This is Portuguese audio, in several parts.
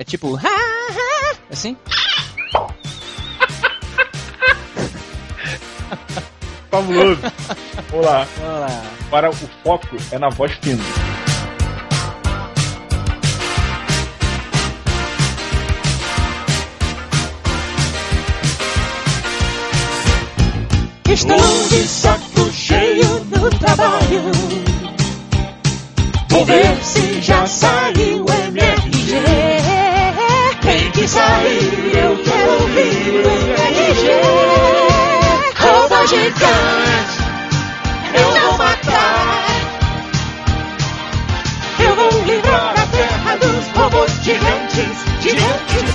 É tipo, ha, ha, assim? Fabuloso. Vamos lá. Vamos lá. Para o foco é na voz fina. Estou de saco cheio do trabalho. Vou ver se já saiu gigante, eu vou matar. Eu vou livrar a terra dos robôs gigantes, gigantes.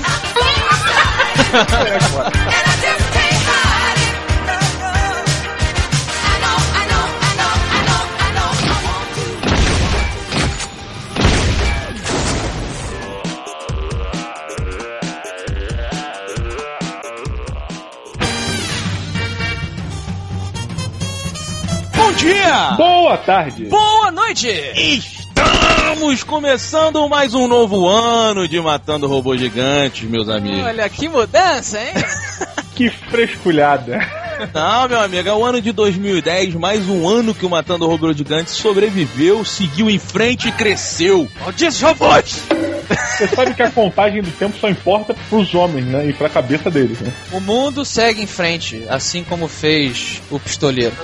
Dia! Boa tarde. Boa noite! Estamos começando mais um novo ano de Matando Robôs Gigantes, meus amigos. Olha que mudança, hein? Que fresculhada. Não, meu amigo, é o ano de 2010, mais um ano que o Matando Robôs Gigantes sobreviveu, seguiu em frente e cresceu. Malditos robôs! Você sabe que a contagem do tempo só importa pros homens, né? E pra cabeça deles, né? O mundo segue em frente, assim como fez o pistoleiro.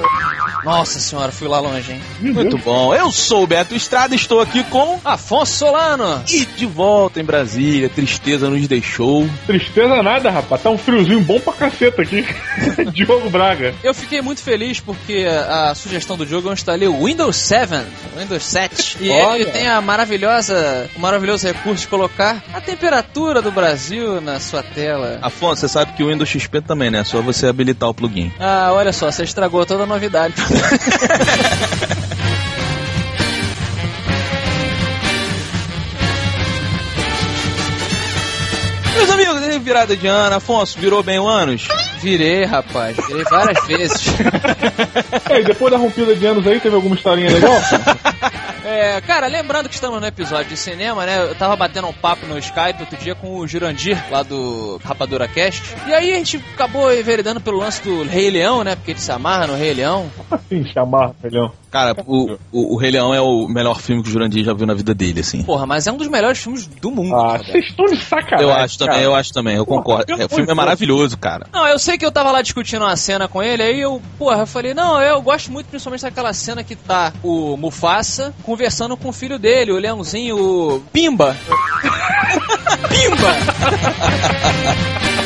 Nossa senhora, fui lá longe, hein? Meu Muito Deus. bom. Eu sou o Beto Estrada, estou aqui com... Afonso Solano! E de volta em Brasília, tristeza nos deixou. Tristeza nada, rapaz. Tá um friozinho bom pra caceta aqui. Diogo Braga. Eu fiquei muito feliz porque a, sugestão do jogo eu instalei o Windows 7, Windows 7, e Olha. ele tem a maravilhosa, o maravilhoso recurso de colocar a temperatura do Brasil na sua tela. Afonso, você sabe que o Windows XP também, né? É só você habilitar o plugin. Ah, olha só, você estragou toda a novidade. Meus amigos, teve virada de ano. Afonso, virou bem o anos? Virei, rapaz, virei várias vezes. E aí, depois da rompida de anos aí, teve alguma historinha legal? É, cara, lembrando que estamos no episódio de cinema, né? Eu tava batendo um papo no Skype outro dia com o Jurandir, lá do Rapadura Cast. E aí a gente acabou enveredando pelo lance do Rei Leão, né? Porque ele se amarra no Rei Leão. Assim, chamar, melhor. Cara, o, o, o Rei Leão é o melhor filme que o Jurandir já viu na vida dele, assim. Porra, mas é um dos melhores filmes do mundo. Ah, vocês estão de sacanagem. Eu acho também, cara. eu acho também, eu concordo. pelo É, o filme é maravilhoso, cara. Não, eu sei que eu tava lá discutindo uma cena com ele, aí eu, porra, eu falei, não, eu gosto muito principalmente daquela cena que tá o Mufasa conversando com o filho dele, o leãozinho, o Pimba. Pimba!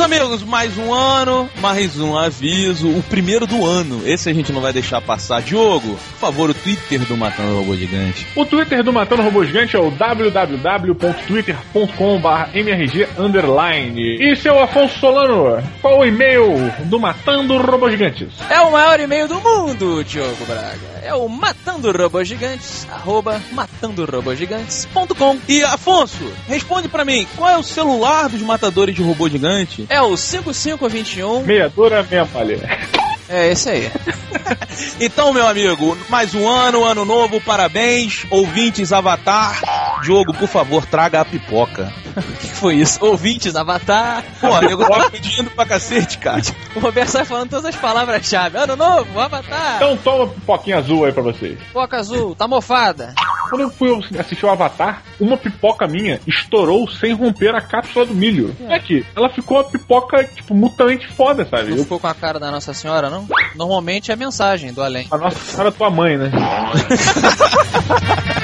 meus amigos, mais um ano, mais um aviso, o primeiro do ano. Esse a gente não vai deixar passar. Diogo, por favor, o Twitter do Matando Robô Gigante. O Twitter do Matando Robô Gigante é o www.twitter.com.br mrg underline. E seu Afonso Solano, qual o e-mail do Matando Robô Gigantes? É o maior e-mail do mundo, Diogo Braga. É o matando robôs gigantes, arroba matandorobogigantes.com. E Afonso, responde pra mim, qual é o celular dos matadores de robô gigante? É o 5521. Meia dura, meia palha. É esse aí. Então, meu amigo, mais um ano, ano novo, parabéns, ouvintes Avatar. Diogo, por favor, traga a pipoca. O que foi isso? Ouvintes, Avatar. Pô, nego tá pedindo pra cacete, cara. O Roberto sai falando todas as palavras-chave. Ano novo, Avatar. Então toma pipoquinha azul aí pra vocês. Pipoca azul, tá mofada. Quando eu fui assistir o Avatar, uma pipoca minha estourou sem romper a cápsula do milho. É que ela ficou uma pipoca, tipo, mutante foda, sabe? Não Eu, ficou com a cara da Nossa Senhora, não? Normalmente é mensagem do além. a nossa senhora tua mãe, né?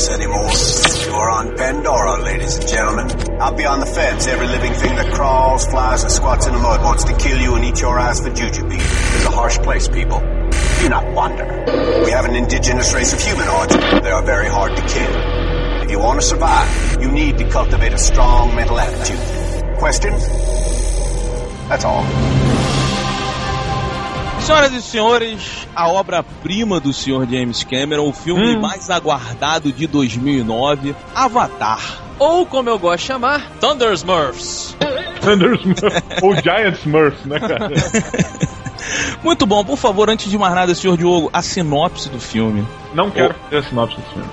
Kansas anymore. You're on Pandora, ladies and gentlemen. Out beyond the fence, every living thing that crawls, flies, and squats in the mud wants to kill you and eat your eyes for jujube. It's a harsh place, people. Do not wander. We have an indigenous race of humanoids. They are very hard to kill. If you want to survive, you need to cultivate a strong mental attitude. Questions? That's all. Senhoras e senhores, a obra-prima do senhor James Cameron, o filme Hum. mais aguardado de 2009, Avatar. Ou, como eu gosto de chamar, Thunder Smurfs. Thunder Smurf. Ou Giant Smurf, né, cara? Muito bom, por favor, antes de mais nada, senhor Diogo, a sinopse do filme. Não quero fazer a sinopse desse filme.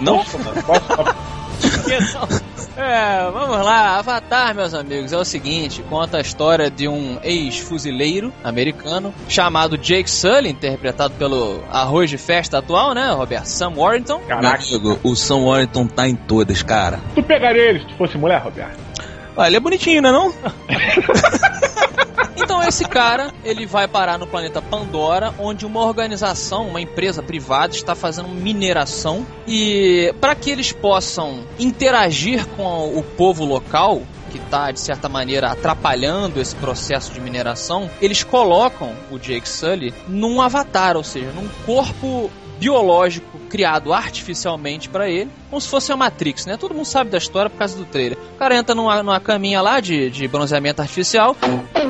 Não? Afonso, qual a sinopse? É, vamos lá. Avatar, meus amigos, é o seguinte: conta a história de um ex-fuzileiro americano chamado Jake Sully, interpretado pelo arroz de festa atual, né? Roberto Sam Warrington. Caraca, amigo, o Sam Warrington tá em todas, cara. tu pegaria ele se tu fosse mulher, Roberto? Ah, ele é bonitinho, né não? Então esse cara, ele vai parar no planeta Pandora, onde uma organização, uma empresa privada está fazendo mineração. E para que eles possam interagir com o povo local, que está de certa maneira atrapalhando esse processo de mineração, eles colocam o Jake Sully num avatar, ou seja, num corpo biológico criado artificialmente para ele, como se fosse a Matrix, né? Todo mundo sabe da história por causa do trailer. O cara entra numa, numa caminha lá de, de bronzeamento artificial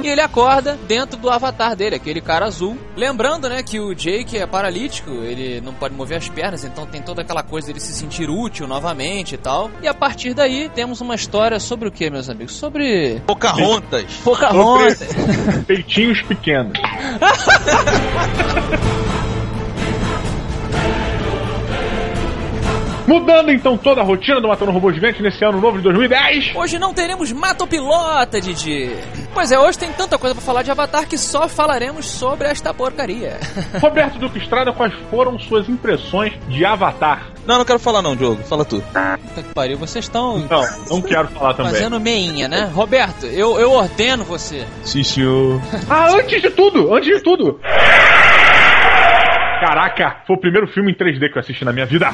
e ele acorda dentro do avatar dele, aquele cara azul. Lembrando, né, que o Jake é paralítico, ele não pode mover as pernas, então tem toda aquela coisa dele se sentir útil novamente e tal. E a partir daí temos uma história sobre o que, meus amigos? Sobre Pocahontas. Pocahontas. Peitinhos pequenos. Mudando então toda a rotina do Matando Robô Gigante nesse ano novo de 2010. Hoje não teremos Matopilota, Didi. Pois é, hoje tem tanta coisa pra falar de Avatar que só falaremos sobre esta porcaria. Roberto Duque Estrada, quais foram suas impressões de Avatar? Não, não quero falar não, Diogo. Fala tu. Puta que pariu, vocês estão Não, não quero falar também. fazendo meinha, né? Roberto, eu, eu ordeno você. Sim, senhor. Ah, antes de tudo, antes de tudo. Caraca, foi o primeiro filme em 3D que eu assisti na minha vida.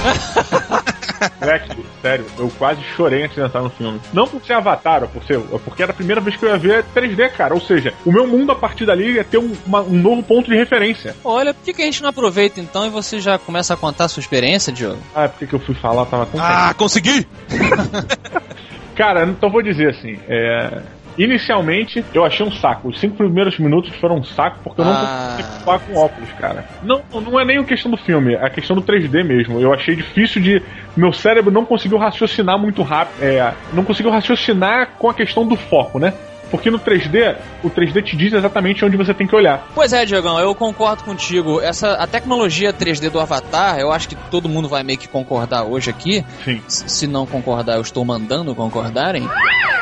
Moleque, sério, eu quase chorei antes de entrar no filme. Não por ser Avatar, ou por ser, é porque era a primeira vez que eu ia ver 3D, cara. Ou seja, o meu mundo a partir dali ia ter um, uma- um novo ponto de referência. Olha, por que, que a gente não aproveita então e você já começa a contar a sua experiência, Diogo? Ah, é porque que eu fui falar, tava tão Ah, consegui! Cara, então vou dizer assim, é... Inicialmente, eu achei um saco. Os cinco primeiros minutos foram um saco porque eu não Ah. consegui com óculos, cara. Não, não é nem a questão do filme, é a questão do 3D mesmo. Eu achei difícil de. Meu cérebro não conseguiu raciocinar muito rápido. É, não conseguiu raciocinar com a questão do foco, né? Porque no 3D, o 3D te diz exatamente onde você tem que olhar. Pois é, Diogão, eu concordo contigo. Essa, a tecnologia 3D do Avatar, eu acho que todo mundo vai meio que concordar hoje aqui. Sim, Se não concordar, eu estou mandando concordarem.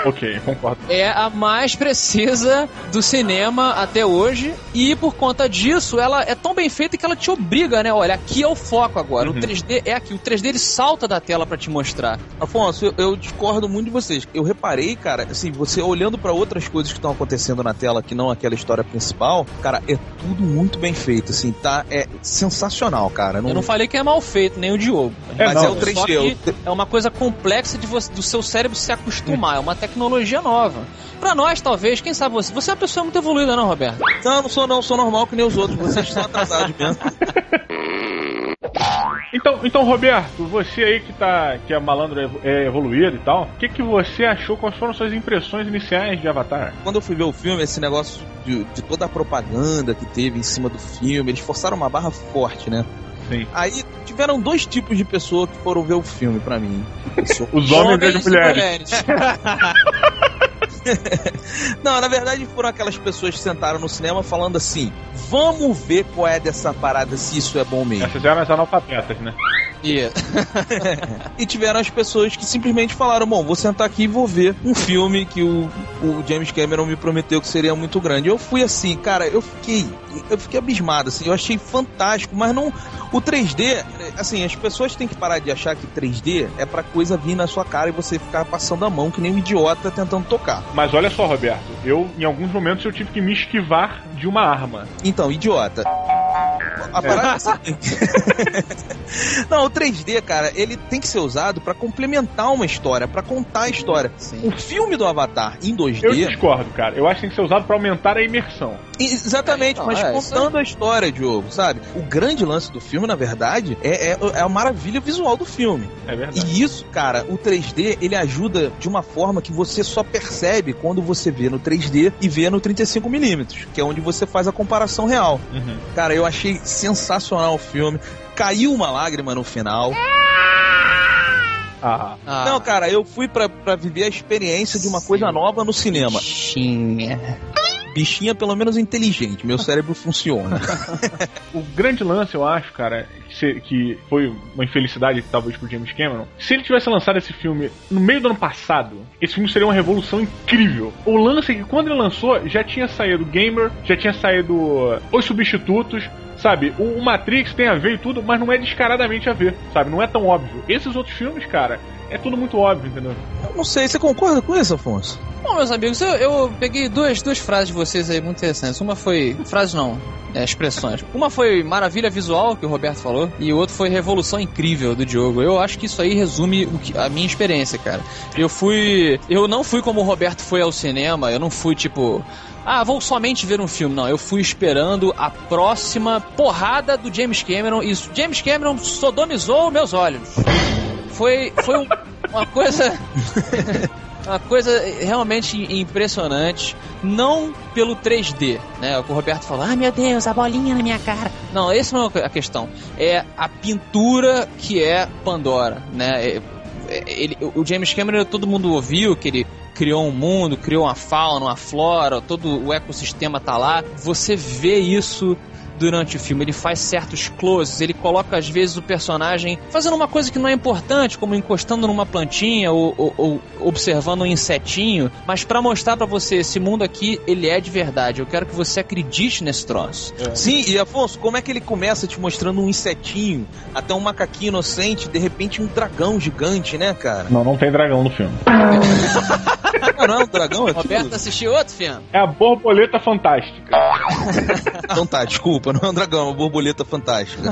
ok, concordo. é a mais precisa do cinema até hoje e por conta disso ela é tão bem feita que ela te obriga, né? Olha, aqui é o foco agora. O 3D é aqui. O 3D ele salta da tela pra te mostrar. Afonso, eu, eu discordo muito de vocês. Eu reparei, cara, assim, você olhando pra outras coisas que estão acontecendo na tela, que não aquela história principal, cara, é tudo muito bem feito, assim, tá? É sensacional, cara. Eu não falei que é mal feito, nem o Diogo. É, Mas não, é o 3D. Só que eu- é uma coisa complexa de você, do seu cérebro se acostumar. É uma tecnologia nova. Pra nós, talvez, quem sabe você. Você é uma pessoa muito evoluída, não, Roberto? Não, não sou não, sou normal que nem os outros. Vocês estão atrasados mesmo. Então, então, Roberto, você aí que tá. que é malandro é evoluído e tal, o que, que você achou? Quais foram suas impressões iniciais de Avatar? Quando eu fui ver o filme, esse negócio de, de toda a propaganda que teve em cima do filme, eles forçaram uma barra forte, né? Sim. Aí tiveram dois tipos de pessoas que foram ver o filme pra mim. Pessoa- Os homens, e as e mulheres. Não, na verdade foram aquelas pessoas que sentaram no cinema falando assim: vamos ver qual é dessa parada, se isso é bom mesmo. Essas eram as analfabetas, né? E- E tiveram as pessoas que simplesmente falaram: bom, vou sentar aqui e vou ver um filme que o, o James Cameron me prometeu que seria muito grande. Eu fui assim, cara, eu fiquei. Eu fiquei abismado, assim, eu achei fantástico, mas não. O 3D, assim, as pessoas têm que parar de achar que 3D é pra coisa vir na sua cara e você ficar passando a mão que nem um idiota tentando tocar. Mas olha só, Roberto, eu em alguns momentos eu tive que me esquivar de uma arma. Então, idiota. A parada é assim. Não, o 3D, cara, ele tem que ser usado pra complementar uma história, pra contar a história. Sim. O filme do Avatar em 2D. Eu discordo, cara. Eu acho que tem que ser usado pra aumentar a imersão. Exatamente, Não, mas é, contando a história, Diogo, sabe? O grande lance do filme, na verdade, é, é, é a maravilha visual do filme. É verdade. E isso, cara, o 3D, ele ajuda de uma forma que você só percebe quando você vê no 3D e vê no 35mm, que é onde você faz a comparação real. Uhum. Cara, eu achei sensacional o filme. Caiu uma lágrima no final. Ah, Ah, Não, cara, eu fui pra, pra viver a experiência de uma coisa nova no cinema. Bichinha. Bichinha, pelo menos inteligente. Meu cérebro funciona. o grande lance, eu acho, cara, que, foi uma infelicidade talvez pro James Cameron, se ele tivesse lançado esse filme no meio do ano passado, esse filme seria uma revolução incrível. O lance é que quando ele lançou, já tinha saído Gamer, já tinha saído uh, Os Substitutos, sabe? O Matrix tem a ver e tudo, mas não é descaradamente a ver, sabe? Não é tão óbvio. Esses outros filmes, cara, é tudo muito óbvio, entendeu? Eu não sei, você concorda com isso, Afonso? Bom, meus amigos, eu, eu peguei duas, duas frases de vocês aí muito interessantes. Uma foi. Frases não, é, expressões. Uma foi maravilha visual, que o Roberto falou, e o outro foi revolução incrível do Diogo. Eu acho que isso aí resume o que- a minha experiência, cara. Eu fui. Eu não fui como o Roberto foi ao cinema, eu não fui tipo. Ah, vou somente ver um filme. Não, eu fui esperando a próxima porrada do James Cameron. E isso, James Cameron sodomizou meus olhos. Foi, foi um- uma coisa. Uma coisa realmente impressionante, não pelo 3D, né? O que o Roberto falou, ah meu Deus, a bolinha na minha cara. Não, essa não é a questão. É a pintura que é Pandora, né? É- é- ele- o James Cameron, todo mundo ouviu que ele criou um mundo, criou uma fauna, uma flora, todo o ecossistema tá lá. Você vê isso durante o filme. Ele faz certos closes, ele coloca às vezes o personagem fazendo uma coisa que não é importante, como encostando numa plantinha ou, ou- ou observando um insetinho, mas pra mostrar pra você esse mundo aqui, ele é de verdade. Eu quero que você acredite nesse troço. Sim, e Afonso, como é que ele começa te mostrando um insetinho, até um macaquinho inocente, de repente um dragão gigante, né, cara? Não, não tem dragão no filme. Ah, não é um dragão? É Roberto assistiu outro filme? É a borboleta fantástica. Então tá, desculpa, não é um dragão, é uma borboleta fantástica.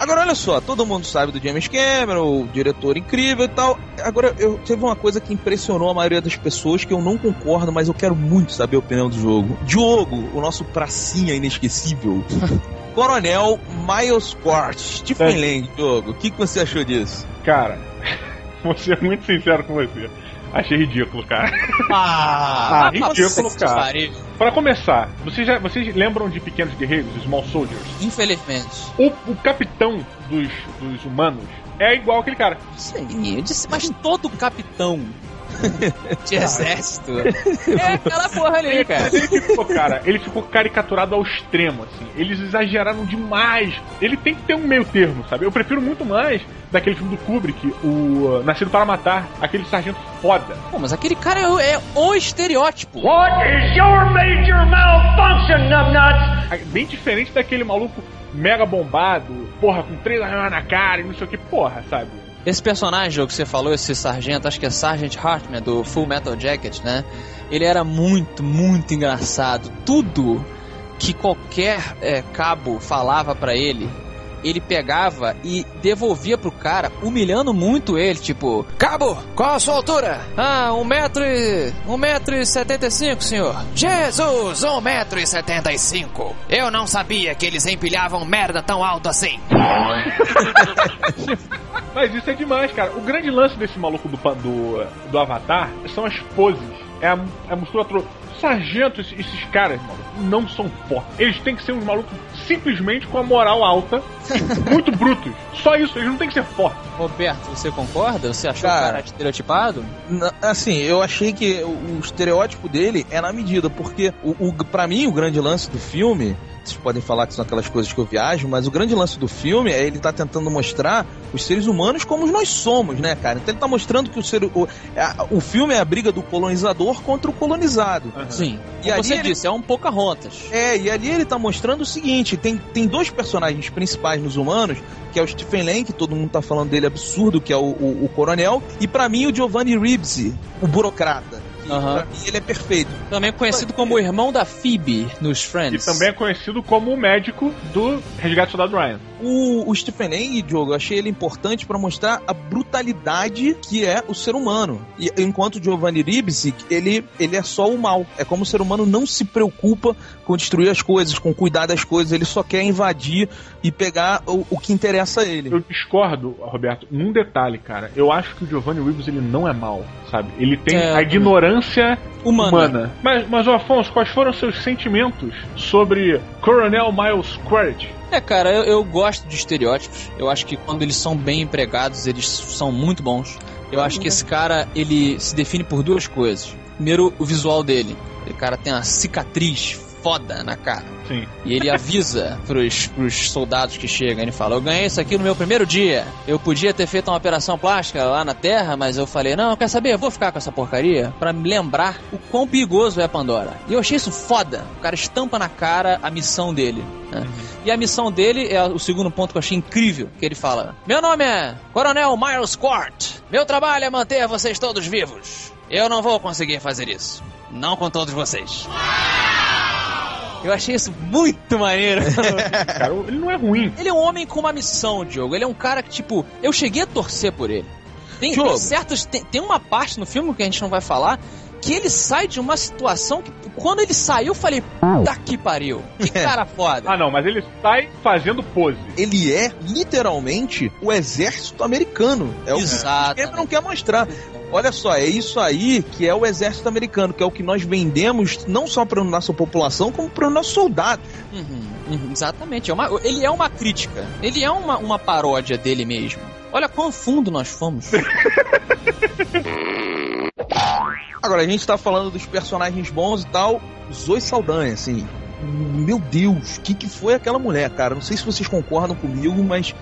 Agora olha só, todo mundo sabe do James Cameron, o diretor incrível e tal. Agora, eu teve uma coisa que impressionou a maioria das pessoas que eu não concordo, mas eu quero muito saber a opinião do jogo. Diogo, o nosso pracinha inesquecível. Coronel Miles Quart, Stephen É. Lang, Diogo, o que, que você achou disso? Cara, vou ser muito sincero com você. Achei ridículo, cara. Ah, Ah, ridículo, cara. pariu. Pra começar, vocês, já, vocês lembram de Pequenos Guerreiros, Small Soldiers? Infelizmente. O, o capitão dos, dos humanos é igual aquele cara. Sim, eu disse, mas todo capitão de exército é aquela porra ali, cara. Ele ficou, cara, ele ficou caricaturado ao extremo, assim. Eles exageraram demais. Ele tem que ter um meio termo, sabe? Eu prefiro muito mais daquele filme do Kubrick, o uh, Nascido para Matar, aquele sargento foda. Pô, mas aquele cara é o, é o estereótipo. What is your major malfunction, numbnuts? Bem diferente daquele maluco mega bombado, porra, com três armas na cara e não sei o que, porra, sabe? Esse personagem que você falou, esse sargento, acho que é Sargent Hartman, do Full Metal Jacket, né? Ele era muito, muito engraçado. Tudo que qualquer é, cabo falava pra ele, ele pegava e devolvia pro cara, humilhando muito ele, tipo... Cabo, qual a sua altura? Ah, um metro e... um metro e setenta e cinco, senhor. Jesus, um metro e setenta e cinco. Eu não sabia que eles empilhavam merda tão alto assim. Mas isso é demais, cara. O grande lance desse maluco do, do, do Avatar são as poses. É a, a musculatura. Sargento, esses, esses caras, mano, não são fortes. Eles têm que ser uns malucos simplesmente com a moral alta, muito brutos. Só isso, eles não têm que ser fortes. Roberto, você concorda? Você achou Cara. o cara estereotipado? Assim, eu achei que o, o estereótipo dele é na medida, porque o, o, pra mim o grande lance do filme, vocês podem falar que são aquelas coisas que eu viajo, mas o grande lance do filme é ele tá tentando mostrar os seres humanos como nós somos, né, cara? Então ele tá mostrando que o ser o, a- o filme é a briga do colonizador contra o colonizado. Sim. E Como ali você ele- disse, é um Pocahontas. É, e ali ele tá mostrando o seguinte: tem, tem dois personagens principais nos humanos, que é o Stephen Lang, que todo mundo tá falando dele absurdo, que é o, o, o coronel, e pra mim o Giovanni Ribisi, o burocrata. Pra mim ele é perfeito. Também conhecido como o irmão da Phoebe nos E Friends. também é conhecido como o médico do Resgate do Soldado Ryan. O, o Stephen Lang, Diogo, eu achei ele importante pra mostrar a brutalidade que é o ser humano. E enquanto o Giovanni Ribisi, ele, ele é só o mal. É como o ser humano não se preocupa com destruir as coisas, com cuidar das coisas, ele só quer invadir e pegar o, o que interessa a ele. Eu discordo, Roberto, num detalhe, cara. Eu acho que o Giovanni Ribas ele não é mal, sabe? Ele tem É, a ignorância tolerância Humana. humana. Mas, mas, Afonso, quais foram seus sentimentos sobre Coronel Miles Quaritch? É, cara, eu, eu gosto de estereótipos. Eu acho que quando eles são bem empregados, eles são muito bons. Eu acho que esse cara, ele se define por duas coisas. Primeiro, o visual dele. O cara tem uma cicatriz foda na cara. Sim. E ele avisa pros, pros soldados que chegam. Ele fala: Eu ganhei isso aqui no meu primeiro dia. Eu podia ter feito uma operação plástica lá na Terra, mas eu falei: Não, quer saber? Eu vou ficar com essa porcaria pra me lembrar o quão perigoso é Pandora. E eu achei isso foda. O cara estampa na cara a missão dele. né? E a missão dele é o segundo ponto que eu achei incrível: que ele fala: Meu nome é Coronel Miles Quart. Meu trabalho é manter vocês todos vivos. Eu não vou conseguir fazer isso. Não com todos vocês. Eu achei isso muito maneiro. Cara, ele não é ruim. Ele é um homem com uma missão, Diogo. Ele é um cara que, tipo, eu cheguei a torcer por ele. Tem, tem certos. Tem, tem uma parte no filme que a gente não vai falar que ele sai de uma situação que, quando ele saiu, eu falei, puta que pariu. Que cara foda. Ah, não, mas ele sai fazendo pose. Ele é literalmente o exército americano. É o que não quer mostrar. Olha só, é isso aí que é o exército americano, que é o que nós vendemos não só para nossa população, como para os nossos soldados. Uhum, uhum, exatamente. É uma- ele é uma crítica. Ele é uma, uma paródia dele mesmo. Olha quão fundo nós fomos. Agora, a gente tá falando dos personagens bons e tal. Zoe Saldanha, assim. Meu Deus, o que, que foi aquela mulher, cara? Não sei se vocês concordam comigo, mas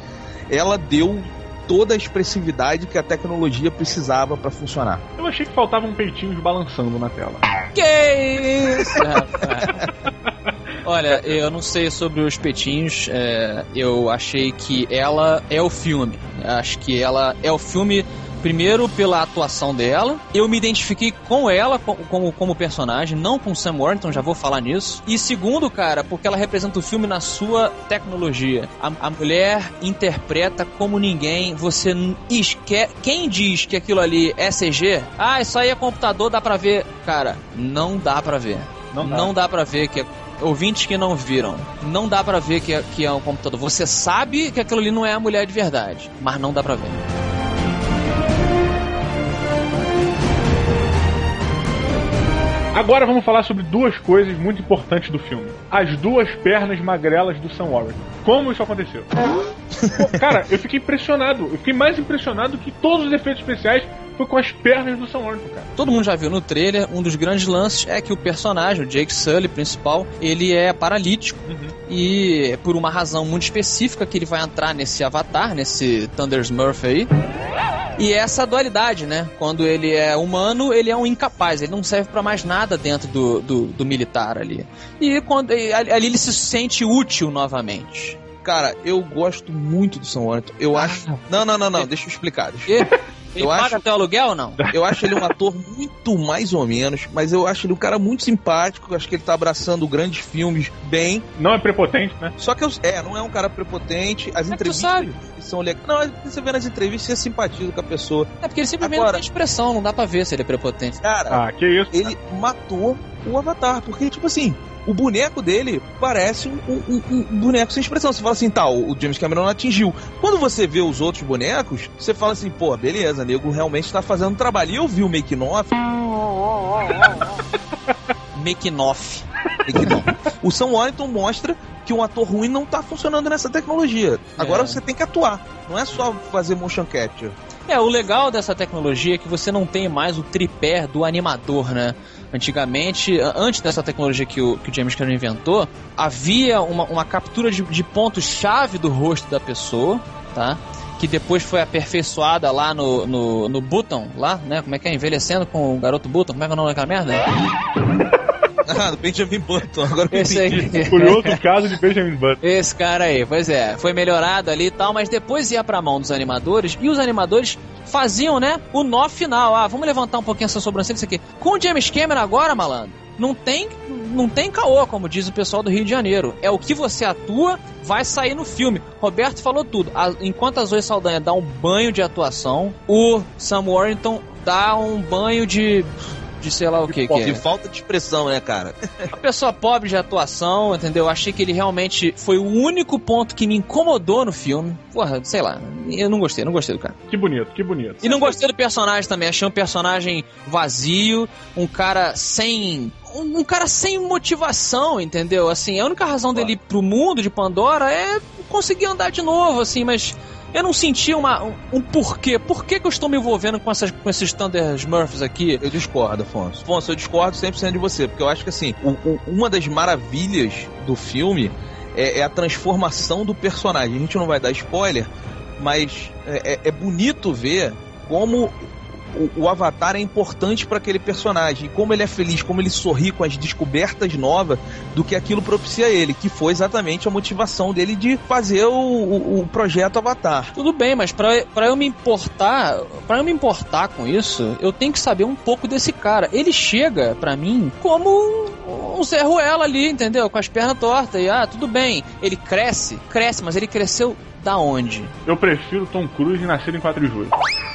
ela deu toda a expressividade que a tecnologia precisava para funcionar. Eu achei que faltavam peitinhos balançando na tela. Que isso, rapaz? Olha, eu não sei sobre os petinhos. é, eu achei que ela é o filme. Acho que ela é o filme. Primeiro, pela atuação dela. Eu me identifiquei com ela co- como, como personagem, não com Sam Worthington, já vou falar nisso. E segundo, cara, porque ela representa o filme na sua tecnologia. A, a mulher interpreta como ninguém. Você n- esque... Quem diz que aquilo ali é CG? Ah, isso aí é computador, dá pra ver. Cara, não dá pra ver. Não dá. Não dá pra ver que é ouvintes que não viram, não dá pra ver que é, que é um computador. Você sabe que aquilo ali não é a mulher de verdade, mas não dá pra ver. Agora vamos falar sobre duas coisas muito importantes do filme. As duas pernas magrelas do Sam Warren. Como isso aconteceu? Pô, cara, eu fiquei impressionado. Eu fiquei mais impressionado que todos os efeitos especiais foi com as pernas do Sam Warren, cara. Todo mundo já viu no trailer, um dos grandes lances é que o personagem, o Jake Sully, principal, ele é paralítico. E por uma razão muito específica que ele vai entrar nesse avatar, nesse Thunder Smurf aí. E é essa dualidade, né? Quando ele é humano, ele é um incapaz, ele não serve pra mais nada dentro do, do, do militar ali. E quando e ali ele se sente útil novamente. Cara, eu gosto muito do Sam Worthington. Eu acho. Não, não, não, não. Deixa eu explicar. Deixa eu ele Eu paga acho- até o aluguel ou não? Eu acho ele um ator muito mais ou menos, mas eu acho ele um cara muito simpático. eu Acho que ele tá abraçando grandes filmes bem. Não é prepotente, né? Só que eu, é, não é um cara prepotente. As é que tu entrevistas sabe? são legais. Não, você vê nas entrevistas, você simpatiza com a pessoa. É porque ele simplesmente Agora- não tem expressão, não dá pra ver se ele é prepotente. Cara, Ah, que isso. ele matou o Avatar, porque, tipo assim. O boneco dele parece um, um- um- boneco sem expressão. Você fala assim, tá, o James Cameron atingiu. Quando você vê os outros bonecos, você fala assim, pô, beleza, nego realmente tá fazendo trabalho. E eu vi o make-off, Make-off. Make-off. O Sam Warrington mostra que um ator ruim não tá funcionando nessa tecnologia. Agora É. você tem que atuar. Não é só fazer motion capture. É, o legal dessa tecnologia é que você não tem mais o tripé do animador, né? Antigamente, antes dessa tecnologia que o, que o James Cameron inventou, havia uma, uma captura de, de pontos-chave do rosto da pessoa, tá? Que depois foi aperfeiçoada lá no, no, no Button, lá, né? Como é que é? Envelhecendo com o garoto Button. Como é que é o nome daquela merda? Ah, do Benjamin Button. Agora que eu Esse entendi. aí. Curioso caso de Benjamin Button. Esse cara aí, pois é, foi melhorado ali e tal, mas depois ia pra mão dos animadores e os animadores faziam, né, o nó final. Ah, vamos levantar um pouquinho essa sobrancelha, isso aqui. Com o James Cameron agora, malandro, não tem, não tem caô, como diz o pessoal do Rio de Janeiro. É o que você atua, vai sair no filme. Roberto falou tudo. A- enquanto a Zoe Saldanha dá um banho de atuação, o Sam Warrington dá um banho de de sei lá o que, que De é. falta de expressão, né, cara? Uma pessoa pobre de atuação, entendeu? Achei que ele realmente foi o único ponto que me incomodou no filme. Porra, sei lá, eu não gostei, não gostei do cara. Que bonito, que bonito. E não gostei do personagem também, achei um personagem vazio, um cara sem. Um, um cara sem motivação, entendeu? Assim, a única razão dele ir pro mundo de Pandora é conseguir andar de novo, assim, mas. Eu não senti uma, um, um porquê. Por que, que eu estou me envolvendo com, essas, com esses Thunder Smurfs aqui? Eu discordo, Afonso. Afonso, eu discordo 100% de você, porque eu acho que, assim, o- o- uma das maravilhas do filme é, é a transformação do personagem. A gente não vai dar spoiler, mas é, é- é bonito ver como o, o Avatar é importante para aquele personagem, como ele é feliz, como ele sorri com as descobertas novas do que aquilo propicia a ele, que foi exatamente a motivação dele de fazer o, o- o projeto Avatar. Tudo bem, mas pra, pra eu me importar, para eu me importar com isso, eu tenho que saber um pouco desse cara. Ele chega pra mim como um, um Zé Ruela ali, entendeu? Com as pernas tortas e ah, tudo bem. Ele cresce, cresce, mas ele cresceu da onde? Eu prefiro Tom Cruise nascer em 4 de julho.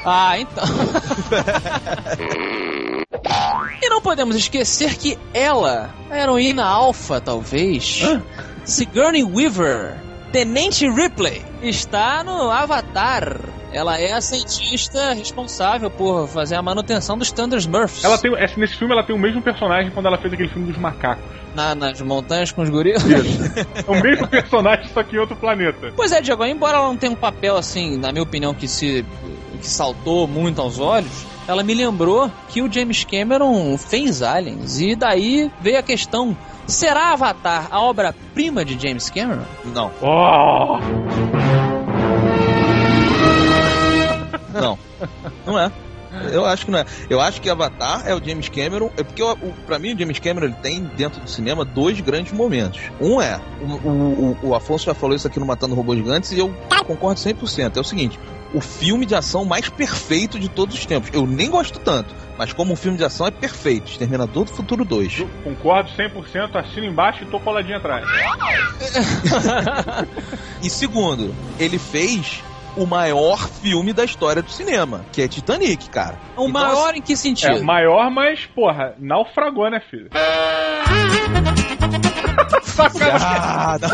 Ah, então. e não podemos esquecer que ela, a heroína alfa, talvez, Sigourney Weaver, Tenente Ripley, está no Avatar. Ela é a cientista responsável por fazer a manutenção dos Thunder Smurfs Ela tem, nesse filme ela tem o mesmo personagem quando ela fez aquele filme dos macacos. na- nas montanhas com os gorilas. É o mesmo personagem, só que em outro planeta. Pois é, Diego, embora ela não tenha um papel assim, na minha opinião, que se que saltou muito aos olhos, ela me lembrou que o James Cameron fez Aliens e daí veio a questão: será Avatar a obra-prima de James Cameron? Não, Oh! não. Não é. Eu acho que não é. Eu acho que Avatar é o James Cameron. É porque, o, o- pra mim, o James Cameron ele tem dentro do cinema dois grandes momentos. Um é, o, o, o- o Afonso já falou isso aqui no Matando Robôs Gigantes e eu concordo 100%. É o seguinte: o filme de ação mais perfeito de todos os tempos. Eu nem gosto tanto, mas como um filme de ação é perfeito. Exterminador do Futuro 2. Eu concordo 100%, assino embaixo e tô coladinho atrás. E segundo, ele fez o maior filme da história do cinema, que é Titanic, cara. O Então, maior em que É sentido? maior, mas, porra, naufragou, né, filho? Sacanagem. Ah, não.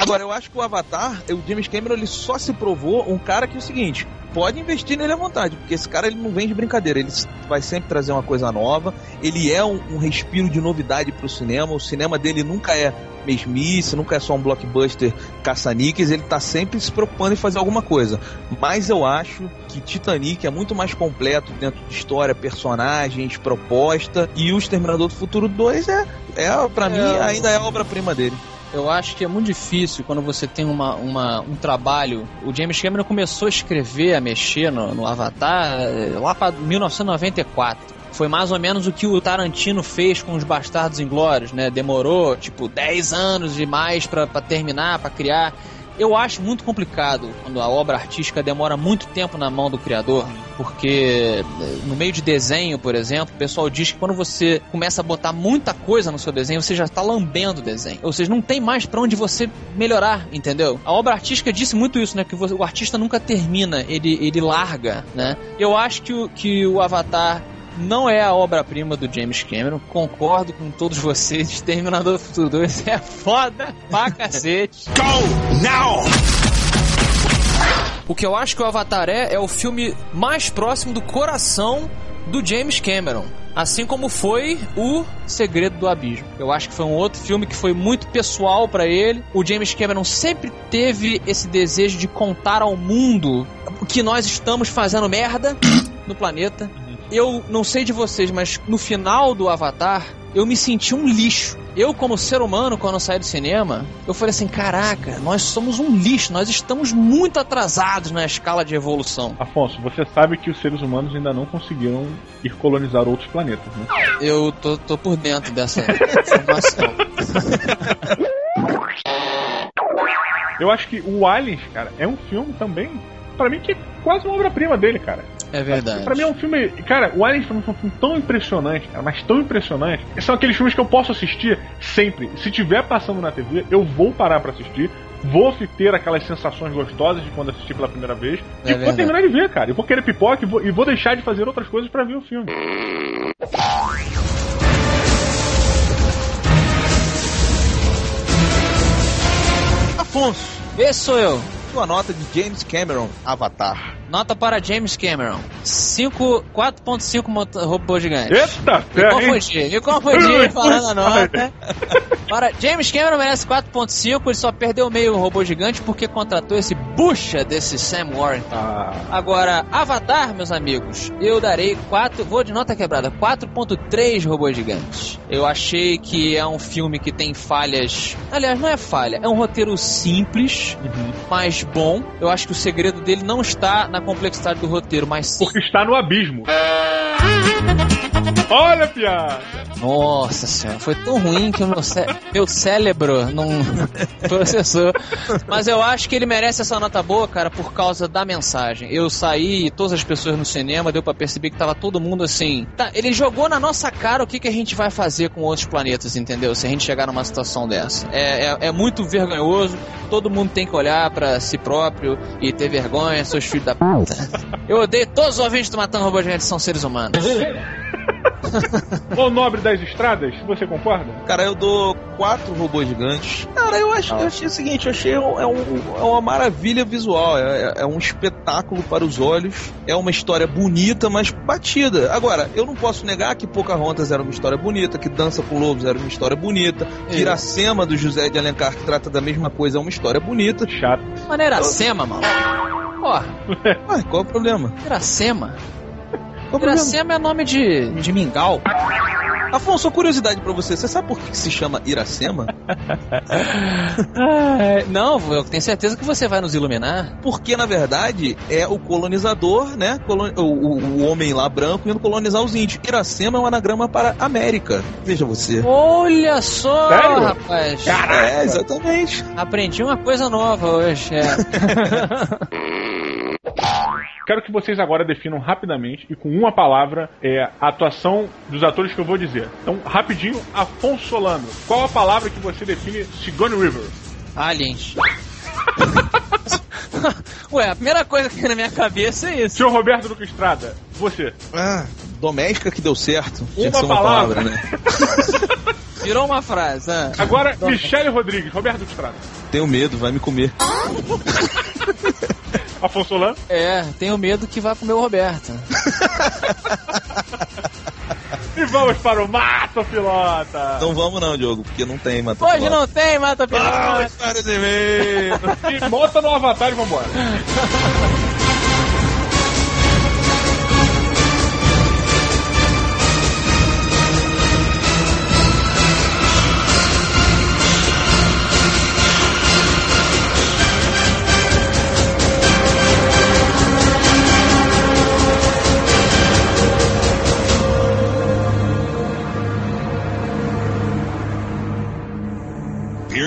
Agora, eu acho que o Avatar, o James Cameron, ele só se provou um cara que é o seguinte: pode investir nele à vontade, porque esse cara ele não vem de brincadeira, ele vai sempre trazer uma coisa nova, ele é um, um respiro de novidade pro cinema, o cinema dele nunca é mesmice, nunca é só um blockbuster caça-níqueis, ele tá sempre se preocupando em fazer alguma coisa. Mas eu acho que Titanic é muito mais completo dentro de história, personagens, proposta, e o Exterminador do Futuro 2 é, é para mim, ainda é obra-prima dele. Eu acho que é muito difícil quando você tem uma, uma- um trabalho. O James Cameron começou a escrever, a mexer no, no Avatar eh, lá para 1994. Foi mais ou menos o que o Tarantino fez com os Bastardos Inglórios, né? Demorou tipo 10 anos e mais pra terminar, pra criar. Eu acho muito complicado quando a obra artística demora muito tempo na mão do criador, porque eh, no meio de desenho, por exemplo, o pessoal diz que quando você começa a botar muita coisa no seu desenho, você já está lambendo o desenho. Ou seja, não tem mais pra onde você melhorar, entendeu? A obra artística disse muito isso, né? Que o artista nunca termina, ele, ele larga, né? Eu acho que o, que o Avatar não é a obra-prima do James Cameron. Concordo com todos vocês. Exterminador do Futuro 2 é foda pra cacete. O que eu acho que o Avatar é, é o filme mais próximo do coração do James Cameron. Assim como foi o Segredo do Abismo. Eu acho que foi um outro filme que foi muito pessoal pra ele. O James Cameron sempre teve esse desejo de contar ao mundo que nós estamos fazendo merda no planeta. Eu não sei de vocês, mas no final do Avatar, eu me senti um lixo. Eu, como ser humano, quando eu saí do cinema, eu falei assim: caraca, nós somos um lixo, nós estamos muito atrasados na escala de evolução. Afonso, você sabe que os seres humanos ainda não conseguiram ir colonizar outros planetas, né? Eu tô, tô por dentro dessa informação. Eu acho que o Aliens, cara, é um filme também, pra mim, que é quase uma obra-prima dele, cara. É verdade. Pra mim é um filme. Cara, o mim foi um filme tão impressionante, cara, mas tão impressionante. São aqueles filmes que eu posso assistir sempre. Se tiver passando na TV, eu vou parar pra assistir. vou ter aquelas sensações gostosas de quando assistir pela primeira vez. É e vou verdade. terminar de ver, cara. E vou querer pipoca e vou, e vou deixar de fazer outras coisas pra ver o filme. Afonso, Esse sou eu. Sua nota de James Cameron, Avatar. Nota para James Cameron. 5, 4.5 mot- robô gigante. Eita, Me confundi, me confundi falando a nota. Para James Cameron merece 4.5, ele só perdeu meio robô gigante porque contratou esse bucha desse Sam Warren. Ah, Agora, Avatar, meus amigos, eu darei 4, vou de nota quebrada, 4.3 robôs gigantes. Eu achei que é um filme que tem falhas. Aliás, não é falha, é um roteiro simples, mas bom. Eu acho que o segredo dele não está na complexidade do roteiro, mas sim. porque está no abismo. Olha piada. Nossa senhora, foi tão ruim que o meu, cé- meu cérebro não processou. Mas eu acho que ele merece essa nota boa, cara, por causa da mensagem. Eu saí e todas as pessoas no cinema deu pra perceber que tava todo mundo assim. Tá, ele jogou na nossa cara o que, que a gente vai fazer com outros planetas, entendeu? Se a gente chegar numa situação dessa. É, é, é muito vergonhoso, todo mundo tem que olhar pra si próprio e ter vergonha, seus filhos da puta. Eu odeio todos os ouvintes do Matando Robô Gigante são seres humanos. O nobre das estradas, você concorda? Cara, eu dou quatro robôs gigantes. Cara, eu, acho, eu achei o seguinte, eu achei um- é, um- é uma maravilha visual, é, é um espetáculo para os olhos, é uma história bonita, mas batida. Agora, eu não posso negar que Pocahontas era uma história bonita, que Dança com Lobos era uma história bonita, que É. Iracema do José de Alencar, que trata da mesma coisa, é uma história bonita. Chato. Mano, Iracema, mano. Ó, Ué, qual é o problema? Iracema. Qual o problema? Iracema é nome de, de mingau. Afonso, curiosidade pra você, você sabe por que que se chama Iracema? não, eu tenho certeza que você vai nos iluminar. Porque, na verdade, é o colonizador, né? colo- o, o- o homem lá branco indo colonizar os índios. Iracema é um anagrama para América. Veja você. Olha só, Sério? rapaz. É, exatamente. Aprendi uma coisa nova hoje. É. Quero que vocês agora definam rapidamente e com uma palavra é, a atuação dos atores que eu vou dizer. Então, rapidinho, Afonso Solano. Qual a palavra que você define Sigourney River? Aliens. Ué, a primeira coisa que vem na minha cabeça é isso. Senhor Roberto Duque Estrada, você. Ah, doméstica que deu certo. Tinha Uma que ser uma palavra. palavra, né? Virou uma frase. ah. Agora, Michele Rodrigues, Roberto Estrada. Tenho medo, vai me comer. Afonso Solano. É, tenho medo que vá comer o Roberto. E vamos para o Mato Pilota. Não vamos não, Diogo, porque não tem mata Hoje não tem Mata Pilota. histórias de e-mail. E bota no Avatar e vambora.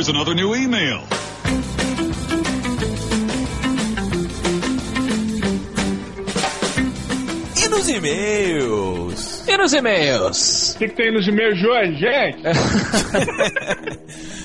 Here's another new email. E nos e-mails? E nos e-mails? O que, que tem nos e-mails de hoje, gente?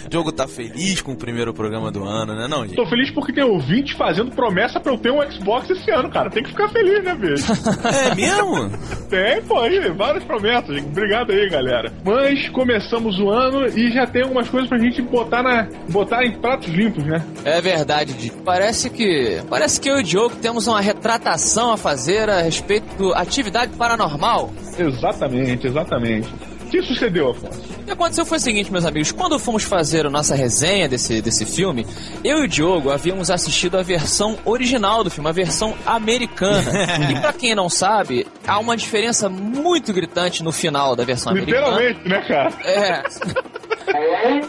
Diogo tá feliz com o primeiro programa do ano, né não, gente? Tô feliz porque tem ouvinte fazendo promessa pra eu ter um Xbox esse ano, cara. Tem que ficar feliz, né, bicho? É mesmo? Tem, pô, aí, várias promessas. gente. Obrigado aí, galera. Mas começamos o ano e já tem algumas coisas pra gente botar, na, botar em pratos limpos, né? É verdade, Dico. Parece que. Parece que eu e o Diogo temos uma retratação a fazer a respeito da atividade paranormal. Exatamente, exatamente. O que sucedeu, Afonso? O que aconteceu foi o seguinte, meus amigos. Quando fomos fazer a nossa resenha desse, desse filme, eu e o Diogo havíamos assistido a versão original do filme, a versão americana. e pra quem não sabe, há uma diferença muito gritante no final da versão americana. Literalmente, né, cara? É.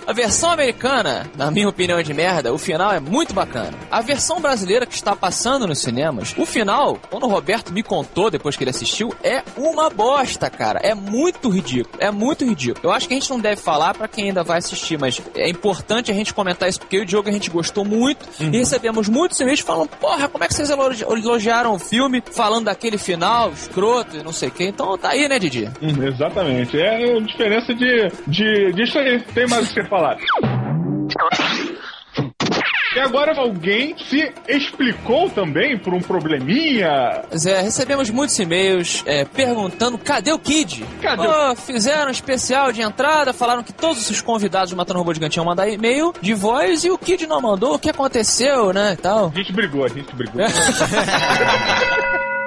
A versão americana, na minha opinião de merda, o final é muito bacana. A versão brasileira que está passando nos cinemas, o final, quando o Roberto me contou depois que ele assistiu, é uma bosta, cara. É muito ridículo. É muito ridículo. Eu acho que a gente não deve falar pra quem ainda vai assistir, mas é importante a gente comentar isso porque o Diogo a gente gostou muito e recebemos muitos e-mails falando: porra, como é que vocês elogi- elogiaram o filme falando daquele final escroto e não sei o que. Então tá aí, né, Didi? Hum, exatamente. É a diferença de, de, disso aí. Tem mais o que falado. E agora alguém se explicou também por um probleminha. Pois é, recebemos muitos e-mails é, perguntando cadê o Kid? Cadê Pô, fizeram um especial de entrada, falaram que todos os convidados do Matando Robô Gigante iam mandar e-mail de voz e o Kid não mandou, o que aconteceu, né, e tal. A gente brigou, a gente brigou.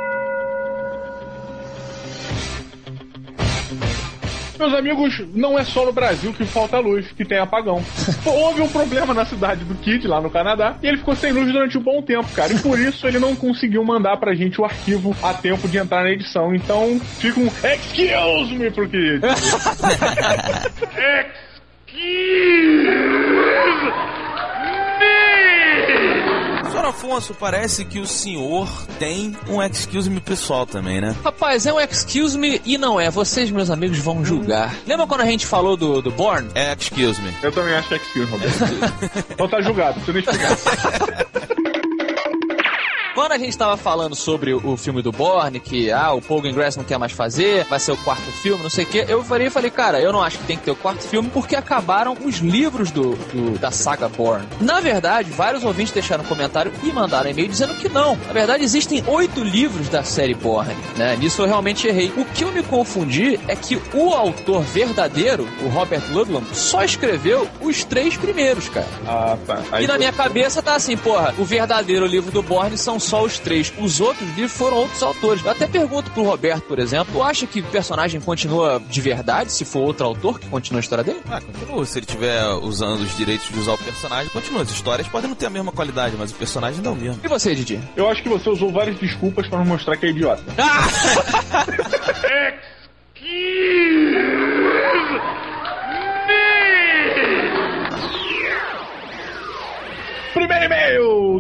Meus amigos, não é só no Brasil que falta luz, que tem apagão. Houve um problema na cidade do Kid, lá no Canadá, e ele ficou sem luz durante um bom tempo, cara. E por isso ele não conseguiu mandar pra gente o arquivo a tempo de entrar na edição. Então fica um excuse me pro Kid. Senhor Afonso, parece que o senhor tem um excuse me pessoal também, né? Rapaz, é um excuse me e não é. Vocês, meus amigos, vão julgar. Lembra quando a gente falou do, do Born? É excuse me. Eu também acho que é excuse, Roberto. então tá julgado, você nem explicar. Quando a gente tava falando sobre o, o filme do Borne, que ah, o Paul Greengrass não quer mais fazer, vai ser o quarto filme, não sei o quê, eu falei, falei, cara, eu não acho que tem que ter o quarto filme porque acabaram os livros do, do- da saga Borne. Na verdade, vários ouvintes deixaram um comentário e mandaram e-mail dizendo que não. Na verdade, existem oito livros da série Borne, né? Nisso eu realmente errei. O que eu me confundi é que o autor verdadeiro, o Robert Ludlum, só escreveu os três primeiros, cara. Ah, tá. Aí E na minha cabeça tá assim, porra, o verdadeiro livro do Borne são só os três. Os outros livros foram outros autores. Eu até pergunto pro Roberto, por exemplo, tu acha que o personagem continua de verdade se for outro autor que continua a história dele? Ah, continua. Se ele estiver usando os direitos de usar o personagem, continua. As histórias podem não ter a mesma qualidade, mas o personagem dá o mesmo. E você, Didi? Eu acho que você usou várias desculpas pra mostrar que é idiota. Primeiro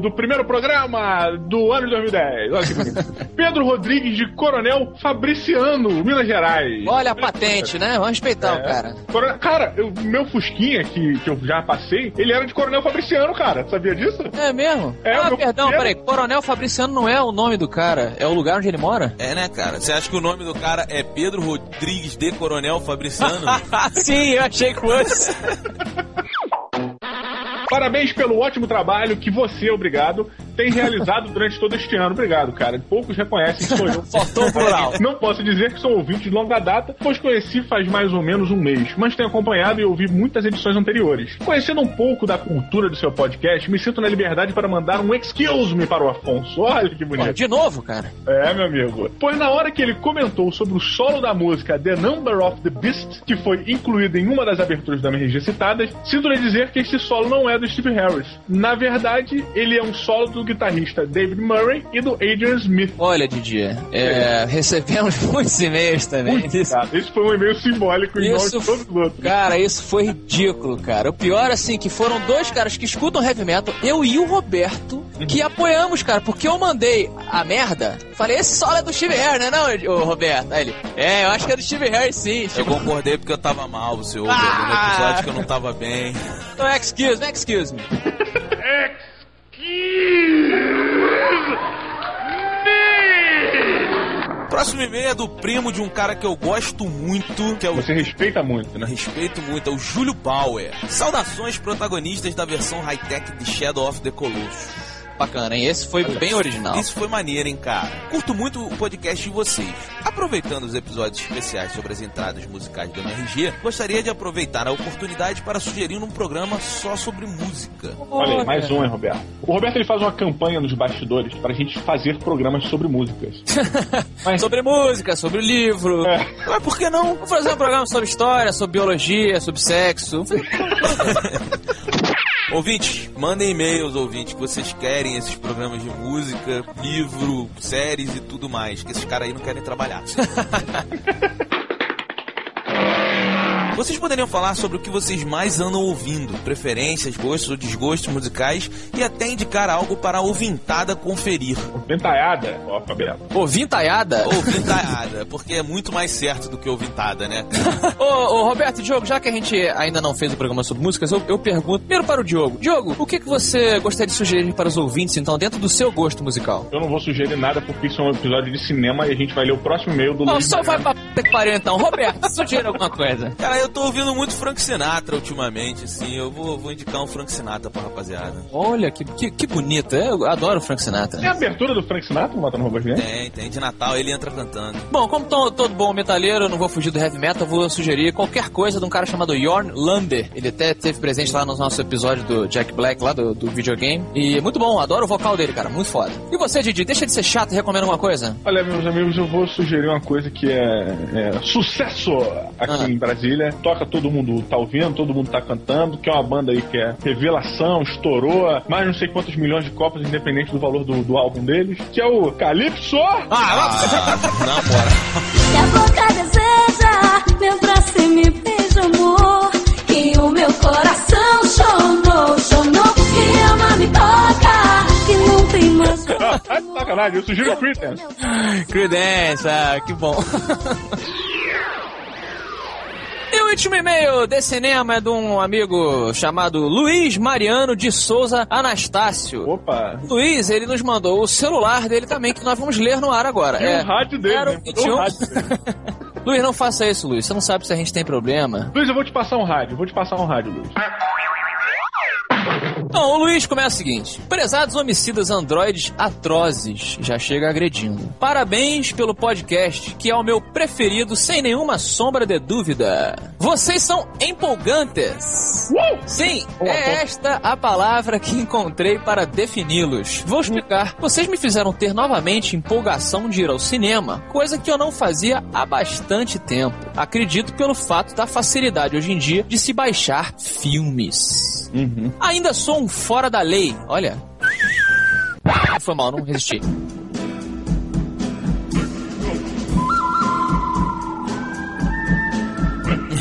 do primeiro programa do ano de 2010. Olha que bonito. Pedro Rodrigues de Coronel Fabriciano, Minas Gerais. Olha a patente, né? Vamos respeitar o cara. Coronel- Cara, eu- meu Fusquinha que, que eu já passei, ele era de Coronel Fabriciano, cara. Sabia disso? É mesmo? É, ah, perdão, primeiro- peraí. Coronel Fabriciano não é o nome do cara, é o lugar onde ele mora? É, né, cara? Você acha que o nome do cara é Pedro Rodrigues de Coronel Fabriciano? Sim, eu achei que fosse. Parabéns pelo ótimo trabalho que você, obrigado, tem realizado durante todo este ano. Obrigado, cara. Poucos reconhecem que sou eu. Faltou o plural. Não posso dizer que sou ouvinte de longa data, pois conheci faz mais ou menos um mês, mas tenho acompanhado e ouvi muitas edições anteriores. Conhecendo um pouco da cultura do seu podcast, me sinto na liberdade para mandar um excuse me para o Afonso. Olha que Pô, bonito. de novo, cara. É, meu amigo. Pois na hora que ele comentou sobre o solo da música The Number of the Beast, que foi incluído em uma das aberturas da MRG citadas, sinto lhe dizer que esse solo não é do Steve Harris. Na verdade, ele é um solo do guitarrista David Murray e do Adrian Smith. Olha, Didi, é, recebemos muitos e-mails também. Muito, Isso- cara. Esse foi um e-mail simbólico em Isso, de todos os outros. cara, isso foi ridículo, cara. O pior, assim, que foram dois caras que escutam heavy metal, eu e o Roberto, que apoiamos, cara, porque eu mandei a merda. Falei, esse solo é do Steve Harris, não é não, ô Roberto? Aí ele, é, eu acho que é do Steve Harris, sim. Eu concordei porque eu tava mal, você ouve Ah! no episódio que eu não tava bem. no excuse me, excuse me. Próximo e-mail é do primo de um cara que eu gosto muito, que é o Você respeita muito, né? respeito muito, é o Júlio Bauer. Saudações protagonistas da versão high-tech de Shadow of the Colossus. Bacana, hein? Esse foi bem original. Isso foi maneiro, hein, cara? Curto muito o podcast de vocês. Aproveitando os episódios especiais sobre as entradas musicais do MRG, gostaria de aproveitar a oportunidade para sugerir um programa só sobre música. Olha aí, mais um, hein, Roberto? O Roberto ele faz uma campanha nos bastidores pra gente fazer programas sobre músicas. Mas- Sobre música, sobre livro. É. Mas por que não? Vamos fazer um programa sobre história, sobre biologia, sobre sexo. Ouvintes, mandem e-mails, ouvintes, que vocês querem esses programas de música, livro, séries e tudo mais, que esses caras aí não querem trabalhar. Vocês poderiam falar sobre o que vocês mais andam ouvindo, preferências, gostos ou desgostos musicais e até indicar algo para a ouvintada conferir. Ventaiada, ó, Roberto. Pô, vintaiada? Porque é muito mais certo do que ouvintada, né? Ô, ô, Roberto Diogo, já que a gente ainda não fez o programa sobre músicas, eu, eu pergunto primeiro para o Diogo. Diogo, o que, que você gostaria de sugerir para os ouvintes, então, dentro do seu gosto musical? Eu não vou sugerir nada porque isso é um episódio de cinema e a gente vai ler o próximo e-mail do Não, Luiz só vai Mariano. pra Puta que pariu então. Roberto, sugira alguma coisa. Cara, eu tô ouvindo muito Frank Sinatra ultimamente, assim. Eu vou, vou indicar um Frank Sinatra pra rapaziada. Olha, que, que, que bonito. Eu adoro o Frank Sinatra. Tem a abertura do Frank Sinatra no Matando Robôs Gigantes? Tem, tem. De Natal ele entra cantando. Bom, como to- todo bom metalheiro, eu não vou fugir do heavy metal, vou sugerir qualquer coisa de um cara chamado Jorn Lander. Ele até teve presente lá no nosso episódio do Jack Black, lá do, do videogame. E muito bom, adoro o vocal dele, cara, muito foda. E você, Didi, deixa de ser chato e recomenda alguma coisa? Olha, meus amigos, eu vou sugerir uma coisa que é, é sucesso aqui Ah. em Brasília. Toca, todo mundo tá ouvindo, todo mundo tá cantando, que é uma banda aí que é revelação, estourou mais não sei quantos milhões de cópias, independente do valor do, do álbum deles, que é o Calypso! Ah, na moral. Se a boca deseja, meu braço e me beija, amor. Que o meu coração chonou, chonou. Que ama me toca, que não tem mais. Ah, sacanagem, eu sugiro Creedence. Credence, ah, que bom. Último e-mail desse cinema é de um amigo chamado Luiz Mariano de Souza Anastácio. Opa! Luiz, ele nos mandou o celular dele também, que nós vamos ler no ar agora. E o rádio dele, Era né? o Mandou o 21. rádio dele. Luiz, não faça isso, Luiz. Você não sabe se a gente tem problema. Luiz, eu vou te passar um rádio, vou te passar um rádio, Luiz. Então, o Luiz começa o seguinte: Prezados homicidas androides atrozes, já chega agredindo. Parabéns pelo podcast, que é o meu preferido, sem nenhuma sombra de dúvida. Vocês são empolgantes. Sim, é esta a palavra que encontrei para defini-los. Vou explicar. Vocês me fizeram ter novamente empolgação de ir ao cinema, coisa que eu não fazia há bastante tempo. Acredito pelo fato da facilidade hoje em dia de se baixar filmes. Uhum. Ainda sou um fora da lei. Olha. Foi mal, não resisti.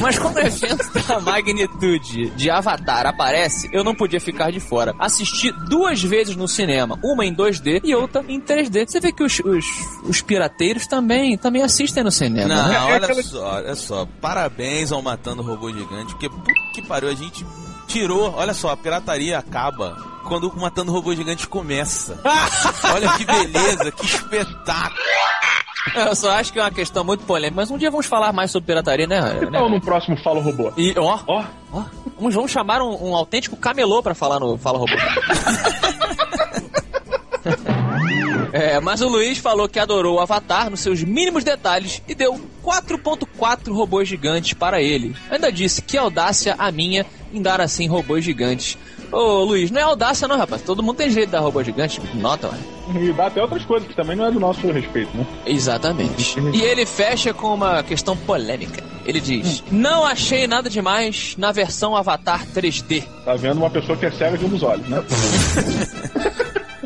Mas quando o evento da magnitude de Avatar aparece, eu não podia ficar de fora. Assisti duas vezes no cinema, uma em 2D e outra em 3D. Você vê que os, os, os pirateiros também, também assistem no cinema, Não, né? É olha só, olha só. Parabéns ao Matando Robô Gigante, porque puta que pariu, a gente tirou. Olha só, a pirataria acaba quando o Matando Robô Gigante começa. olha que beleza, que espetáculo. Eu só acho que é uma questão muito polêmica, mas um dia vamos falar mais sobre pirataria, né? né? Então, no próximo Fala Robô. E, ó, Ó, ó, vamos, chamar um, um autêntico camelô pra falar no Fala Robô. É, mas o Luiz falou que adorou o Avatar nos seus mínimos detalhes e deu 4.4 robôs gigantes para ele. Ainda disse que audácia a minha em dar assim robôs gigantes. Ô Luiz, não é audácia não, rapaz. Todo mundo tem jeito de dar robô gigante. Nota, ué. e dá até outras coisas que também não é do nosso respeito, né? Exatamente. E ele fecha com uma questão polêmica. Ele diz: Não achei nada demais na versão Avatar 3D. Tá vendo uma pessoa que é cega de um dos olhos, né?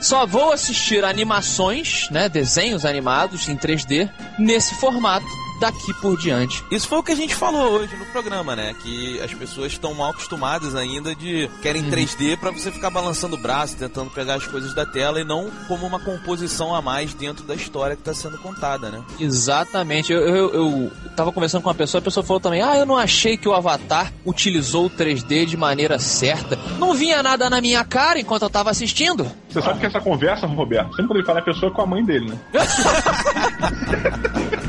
Só vou assistir animações, né, desenhos animados em 3D nesse formato daqui por diante. Isso foi o que a gente falou hoje no programa, né? Que as pessoas estão mal acostumadas ainda de querem 3D pra você ficar balançando o braço, tentando pegar as coisas da tela e não como uma composição a mais dentro da história que tá sendo contada, né? Exatamente. Eu, eu, eu tava conversando com uma pessoa, a pessoa falou também: Ah, eu não achei que o Avatar utilizou o 3D de maneira certa. Não vinha nada na minha cara enquanto eu tava assistindo. Você sabe que essa conversa, Roberto, sempre quando ele fala é a pessoa com a mãe dele, né?